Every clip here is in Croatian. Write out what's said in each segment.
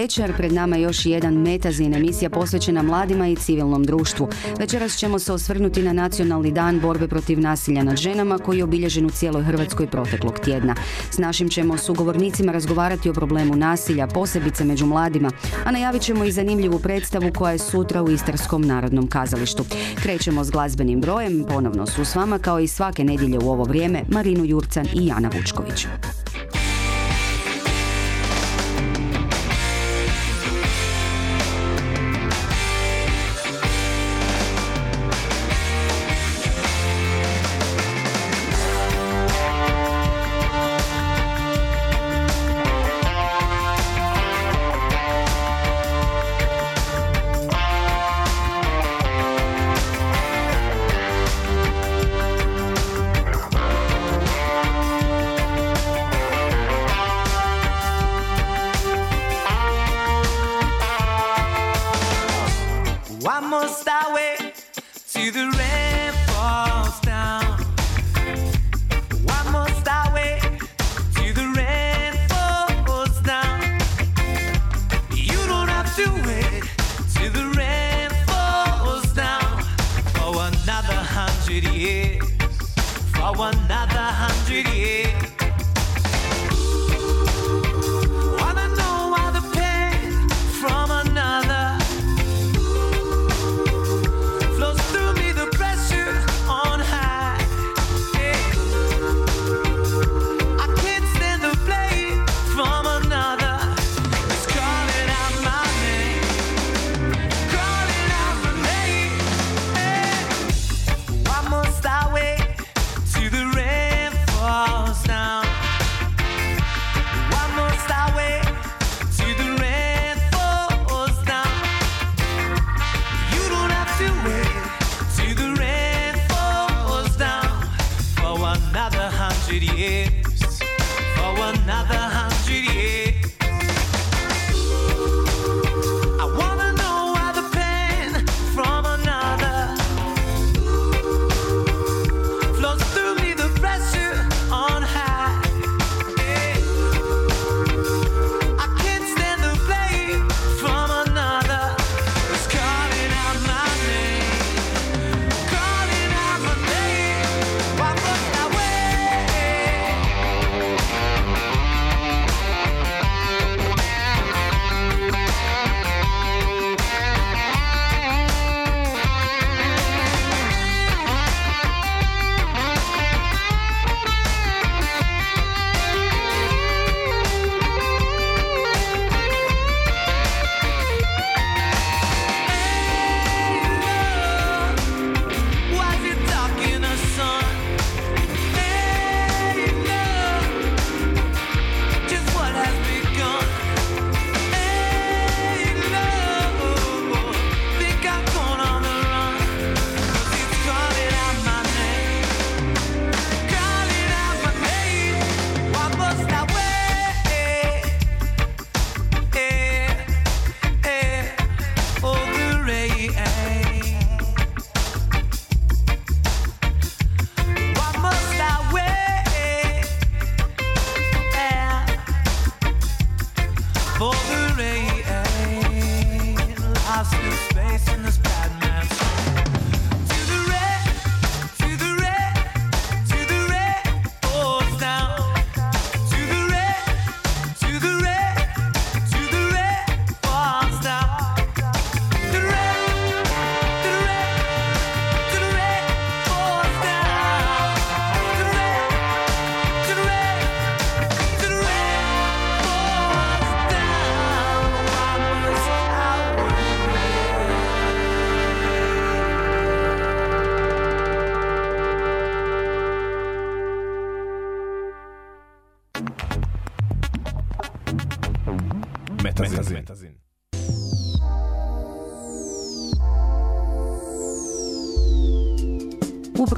Večer, pred nama još jedan Metazin, emisija posvećena mladima i civilnom društvu. Večeras ćemo se osvrnuti na nacionalni dan borbe protiv nasilja nad ženama koji je obilježen u cijeloj Hrvatskoj proteklog tjedna. S našim ćemo sugovornicima razgovarati o problemu nasilja, posebice među mladima, a najavit ćemo i zanimljivu predstavu koja je sutra u Istarskom narodnom kazalištu. Krećemo s glazbenim brojem, ponovno su s vama kao i svake nedjelje u ovo vrijeme Marinu Jurcan i Jana Vučković.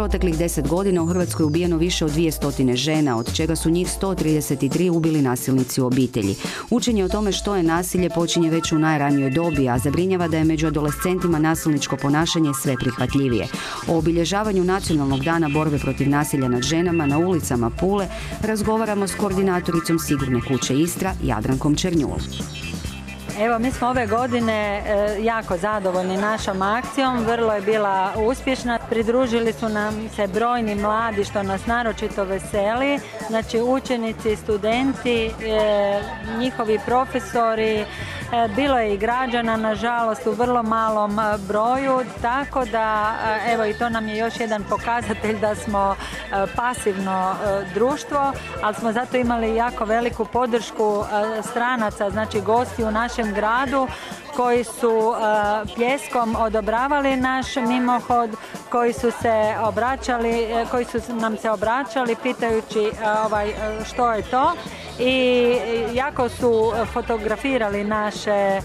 Proteklih deset godina u Hrvatskoj je ubijeno više od 200 žena, od čega su njih 133 ubili nasilnici u obitelji. Učenje o tome što je nasilje počinje već u najranijoj dobi, a zabrinjava da je među adolescentima nasilničko ponašanje sve prihvatljivije. O obilježavanju nacionalnog dana borbe protiv nasilja nad ženama na ulicama Pule razgovaramo s koordinatoricom Sigurne kuće Istra, Jadrankom Černjul. Evo, mi smo ove godine e, jako zadovoljni našom akcijom, vrlo je bila uspješna. Pridružili su nam se brojni mladi što nas naročito veseli, znači učenici, studenti, e, njihovi profesori, e, bilo je i građana nažalost u vrlo malom broju, tako da evo i to nam je još jedan pokazatelj da smo pasivno društvo, ali smo zato imali jako veliku podršku stranaca, znači gosti u našem gradu koji su e, pljeskom odobravali naš mimohod, koji su se obraćali, e, koji su nam se obraćali pitajući e, ovaj, što je to i jako su fotografirali naše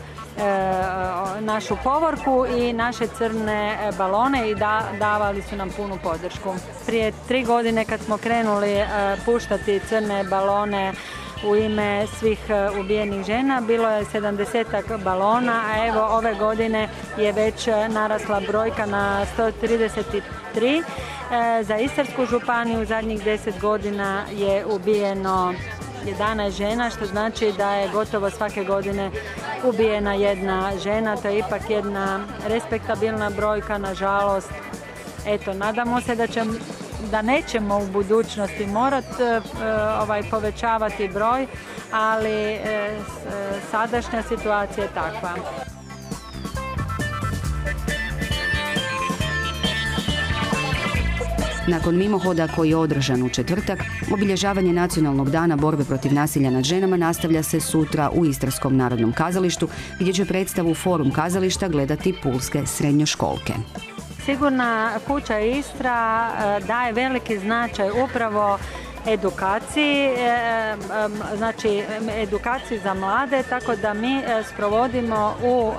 našu povorku i naše crne balone i da, davali su nam punu podršku. Prije tri godine kad smo krenuli puštati crne balone u ime svih e, ubijenih žena. Bilo je 70 balona, a evo ove godine je već e, narasla brojka na 133. E, Za Istarsku županiju zadnjih 10 godina je ubijeno 11 žena, što znači da je gotovo svake godine ubijena jedna žena. To je ipak jedna respektabilna brojka, nažalost. Eto, nadamo se da će da nećemo u budućnosti morati ovaj, povećavati broj, ali e, e, sadašnja situacija je takva. Nakon mimohoda koji je održan u četvrtak, obilježavanje Nacionalnog dana borbe protiv nasilja nad ženama nastavlja se sutra u Istarskom narodnom kazalištu, gdje će predstavu Forum kazališta gledati pulske srednjoškolke. Sigurna kuća Istra e, daje veliki značaj upravo edukaciji, e, em, znači em, edukaciji za mlade, tako da mi e, sprovodimo u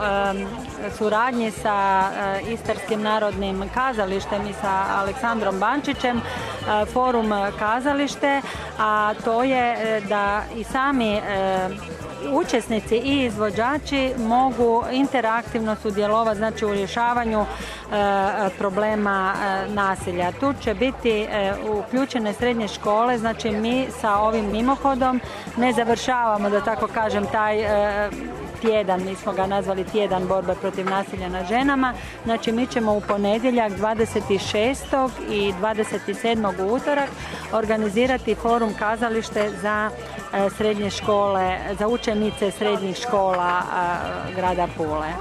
suradnji sa e, Istarskim narodnim kazalištem i sa Aleksandrom Bančićem e, forum kazalište, a to je e, da i sami e, učesnici i izvođači mogu interaktivno sudjelovati znači u rješavanju e, problema e, nasilja. Tu će biti e, uključene srednje škole, znači mi sa ovim mimohodom ne završavamo, da tako kažem, taj e, tjedan, mi smo ga nazvali tjedan borbe protiv nasilja nad ženama. Znači mi ćemo u ponedjeljak 26. i 27. u utorak organizirati forum kazalište za e, srednje škole, za učenice srednjih škola e, grada Pule.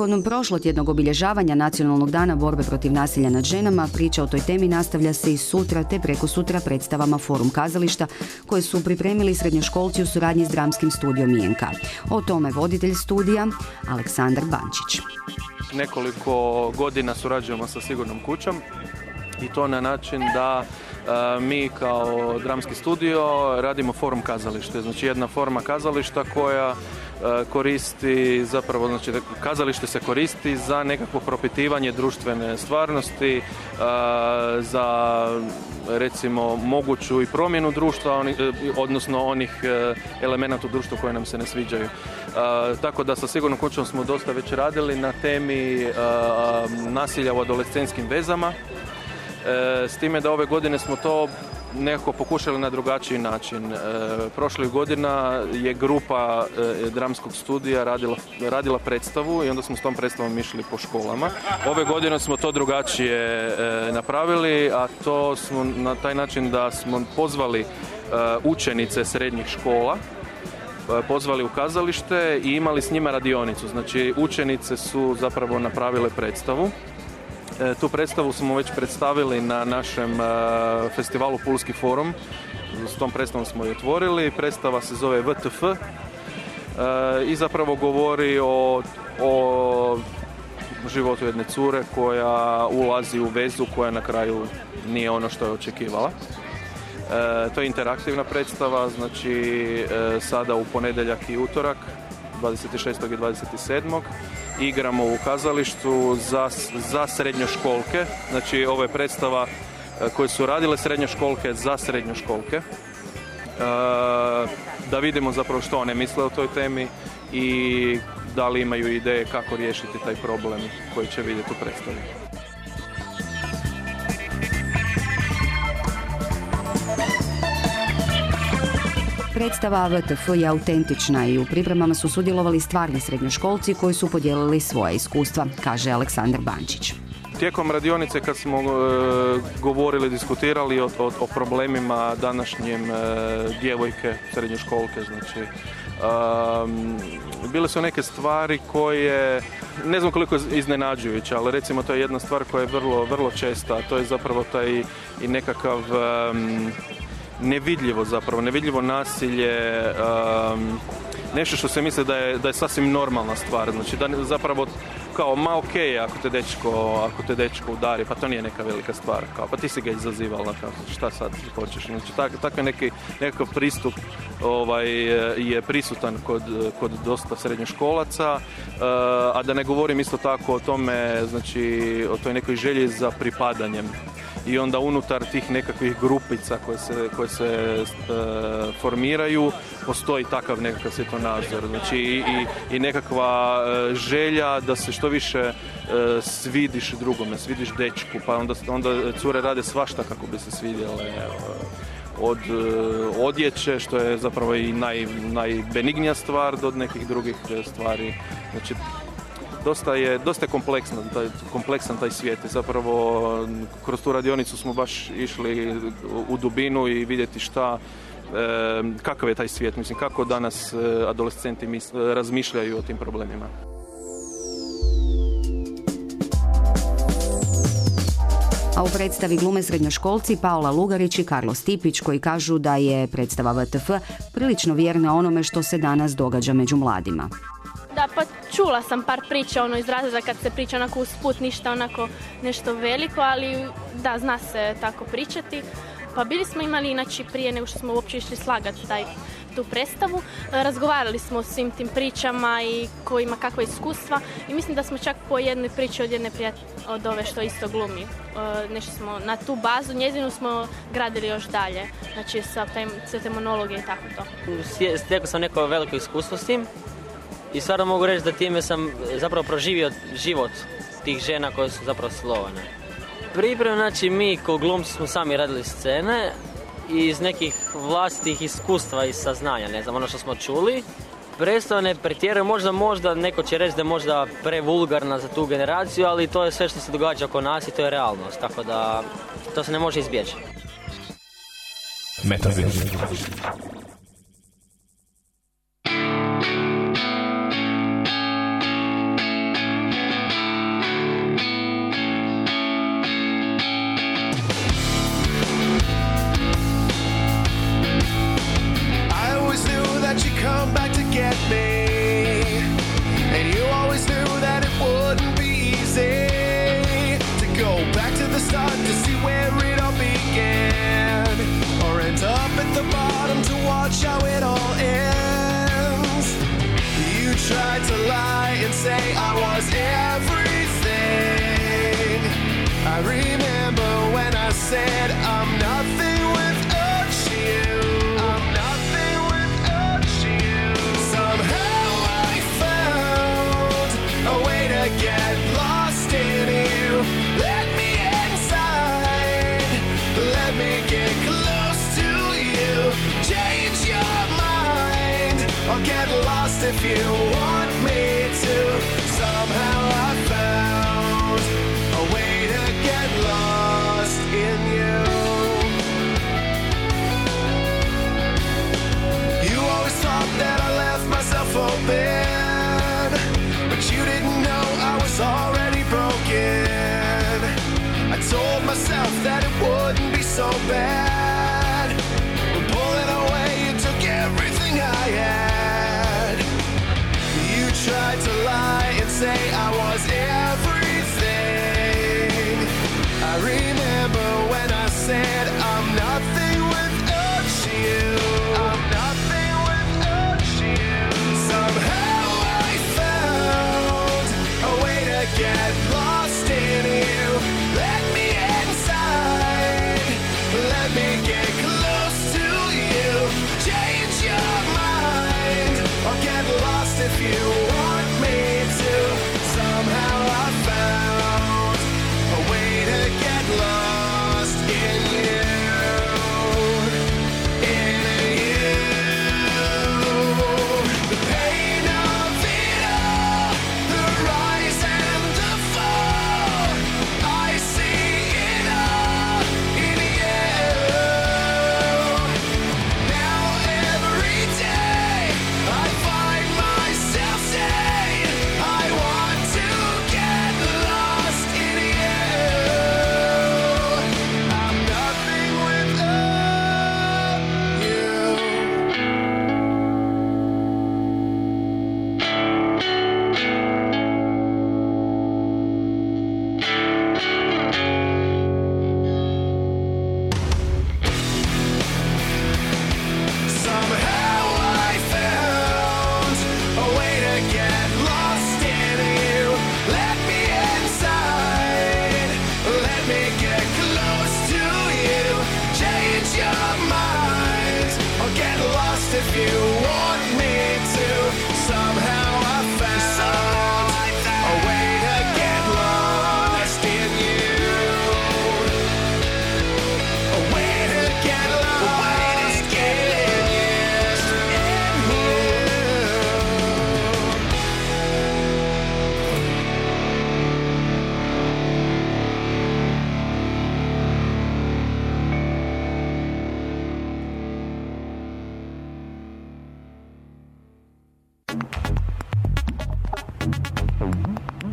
Nakon prošlotjednog obilježavanja Nacionalnog dana borbe protiv nasilja nad ženama, priča o toj temi nastavlja se i sutra te preko sutra predstavama Forum kazališta koje su pripremili srednjoškolci u suradnji s dramskim studijom INK. O tome voditelj studija Aleksandar Bančić. nekoliko godina surađujemo sa Sigurnom kućom i to na način da e, mi kao dramski studio radimo forum kazalište, znači jedna forma kazališta koja koristi zapravo, znači kazalište se koristi za nekakvo propitivanje društvene stvarnosti, e, za recimo moguću i promjenu društva, e, odnosno onih e, elemenata u društvu koje nam se ne sviđaju. E, tako da sa sigurnom kućom smo dosta već radili na temi e, nasilja u adolescentskim vezama. E, s time da ove godine smo to nekako pokušali na drugačiji način. E, prošlih godina je grupa e, dramskog studija radila, radila predstavu i onda smo s tom predstavom išli po školama. Ove godine smo to drugačije e, napravili, a to smo na taj način da smo pozvali e, učenice srednjih škola e, pozvali u kazalište i imali s njima radionicu. Znači učenice su zapravo napravile predstavu. E, Tu predstavu smo već predstavili na našem e, festivalu Pulski forum. S tom predstavom smo i otvorili. Predstava se zove VTF e, i zapravo govori o, o životu jedne cure koja ulazi u vezu koja na kraju nije ono što je očekivala. To je interaktivna predstava, znači sada u ponedjeljak i utorak, 26. i 27. igramo u kazalištu za, za srednjoškolke, znači ovo je predstava e, koje su radile srednjoškolke za srednjoškolke. E, da vidimo zapravo što one misle o toj temi i da li imaju ideje kako riješiti taj problem koji će vidjeti u predstavi. Predstava VTF je autentična i u pripremama su sudjelovali stvarni srednjoškolci koji su podijelili svoje iskustva, kaže Aleksandar Bančić. Tijekom radionice kad smo e, govorili, diskutirali o, o- problemima današnjim e, djevojke, srednjoškolke, znači bile su neke stvari koje, ne znam koliko iznenađujuće, ali recimo to je jedna stvar koja je vrlo, vrlo česta, to je zapravo taj i nekakav nevidljivo zapravo, nevidljivo nasilje, um, nešto što se misli da je, da je sasvim normalna stvar. Znači da zapravo kao ma ok ako te dečko, ako te dečko udari, pa to nije neka velika stvar. Kao, pa ti si ga izazivala, kao, šta sad hoćeš. Znači tak, takav neki, nekakav pristup ovaj, je prisutan kod, kod dosta srednjoškolaca, uh, a da ne govorim isto tako o tome, znači o toj nekoj želji za pripadanjem i onda unutar tih nekakvih grupica koje se, koje se e, formiraju postoji takav nekakav svjetonazor znači i, i, i nekakva e, želja da se što više e, svidiš drugome, svidiš dečku pa onda, onda cure rade svašta kako bi se svidjele od e, odjeće, što je zapravo i naj, najbenignija stvar, do nekih drugih e, stvari. Znači, dosta je, dosta je kompleksan, taj, kompleksan taj svijet zapravo kroz tu radionicu smo baš išli u, dubinu i vidjeti šta e, kakav je taj svijet, mislim kako danas e, adolescenti mis- razmišljaju o tim problemima. A u predstavi glume srednjoškolci Paola Lugarić i Karlo Stipić koji kažu da je predstava VTF prilično vjerna onome što se danas događa među mladima. Da, pa čula sam par priča ono iz razreda kad se priča onako usput, ništa onako nešto veliko, ali da, zna se tako pričati. Pa bili smo imali, inače prije nego što smo uopće išli slagati taj, tu predstavu, razgovarali smo o svim tim pričama i ko ima kakva iskustva i mislim da smo čak po jednoj priči od jedne prijat od ove što isto glumi. E, Nešto smo na tu bazu, njezinu smo gradili još dalje, znači sa taj, sve te monologe i tako to. Stekao sam neko veliko iskustvo s tim i stvarno mogu reći da time sam zapravo proživio život tih žena koje su zapravo silovane. Priprem, znači mi ko glumci smo sami radili scene iz nekih vlastitih iskustva i saznanja, ne znam, ono što smo čuli. Predstava ne pretjeruje, možda, možda, neko će reći da je možda prevulgarna za tu generaciju, ali to je sve što se događa oko nas i to je realnost, tako da to se ne može izbjeći. Metazin. So bad.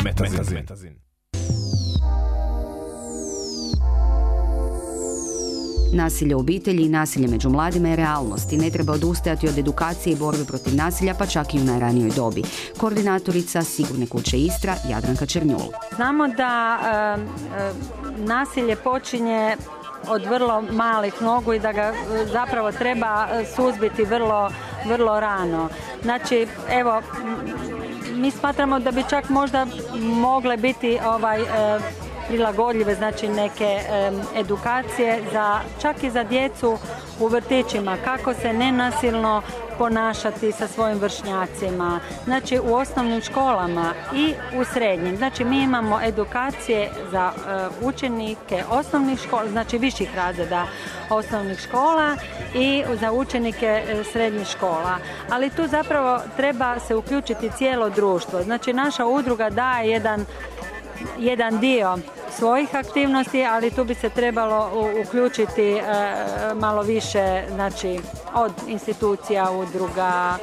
Metazin. Nasilje u obitelji i nasilje među mladima je realnost i ne treba odustajati od edukacije i borbe protiv nasilja, pa čak i u najranijoj dobi. Koordinatorica Sigurne kuće Istra, Jadranka Černjul. Znamo da e, nasilje počinje od vrlo malih nogu i da ga zapravo treba e, suzbiti vrlo, vrlo rano. Znači, evo, mi smatramo da bi čak možda mogle biti ovaj e, prilagodljive znači neke edukacije za čak i za djecu u vrtićima kako se nenasilno ponašati sa svojim vršnjacima, znači u osnovnim školama i u srednjim. Znači mi imamo edukacije za e, učenike osnovnih škola, znači viših razreda osnovnih škola i za učenike e, srednjih škola. Ali tu zapravo treba se uključiti cijelo društvo. Znači naša udruga daje jedan jedan dio svojih aktivnosti, ali tu bi se trebalo uključiti e, malo više znači, od institucija, udruga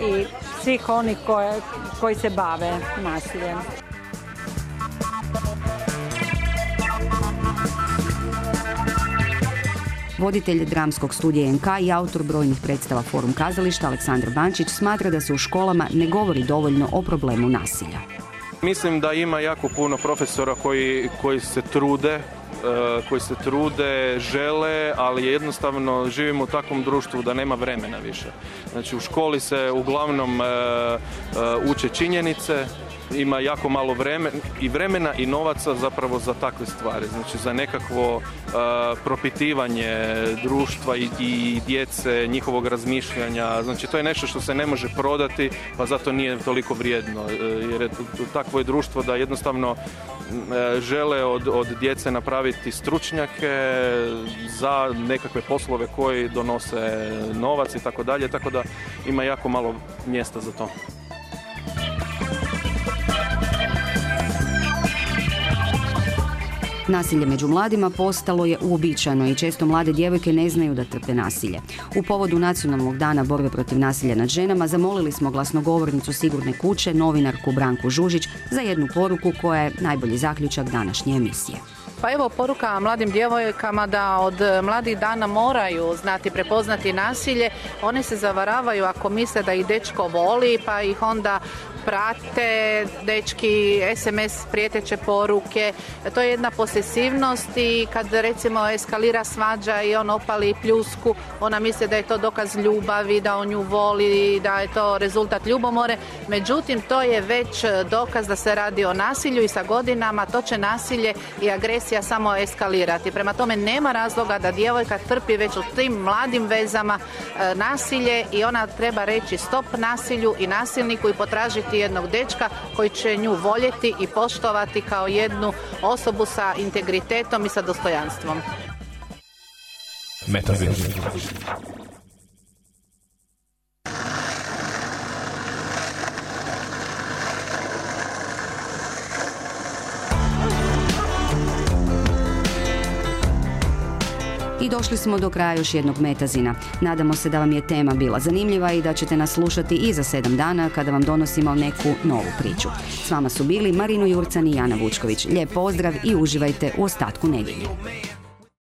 i svih onih koje, koji se bave nasiljem. Voditelj dramskog studija NK i autor brojnih predstava Forum kazališta Aleksandar Bančić smatra da se u školama ne govori dovoljno o problemu nasilja. Mislim da ima jako puno profesora koji, koji se trude, e, koji se trude, žele, ali jednostavno živimo u takvom društvu da nema vremena više. Znači u školi se uglavnom e, e, uče činjenice, ima jako malo vremena i vremena i novaca zapravo za takve stvari. Znači za nekakvo e, propitivanje društva i, i djece, njihovog razmišljanja. Znači to je nešto što se ne može prodati, pa zato nije toliko vrijedno. e, Jer je takvo je društvo da jednostavno e, žele od, od djece napraviti stručnjake za nekakve poslove koji donose novac i tako dalje, tako da ima jako malo mjesta za to. Nasilje među mladima postalo je uobičajeno i često mlade djevojke ne znaju da trpe nasilje. U povodu Nacionalnog dana borbe protiv nasilja nad ženama zamolili smo glasnogovornicu Sigurne kuće, novinarku Branku Žužić, za jednu poruku koja je najbolji zaključak današnje emisije. Pa evo poruka mladim djevojkama da od mladih dana moraju znati prepoznati nasilje. One se zavaravaju ako misle da ih dečko voli pa ih onda prate dečki, SMS prijeteće poruke. To je jedna posesivnost i kad recimo eskalira svađa i on opali pljusku, ona misli da je to dokaz ljubavi, da on nju voli, da je to rezultat ljubomore. Međutim, to je već dokaz da se radi o nasilju i sa godinama to će nasilje i agresija samo eskalirati. Prema tome nema razloga da djevojka trpi već u tim mladim vezama e, nasilje i ona treba reći stop nasilju i nasilniku i potražiti jednog dečka koji će nju voljeti i poštovati kao jednu osobu sa integritetom i sa dostojanstvom. I došli smo do kraja još jednog metazina. Nadamo se da vam je tema bila zanimljiva i da ćete nas slušati i za sedam dana kada vam donosimo neku novu priču. S vama su bili Marino Jurcan i Jana Vučković. Lijep pozdrav i uživajte u ostatku nedjelje.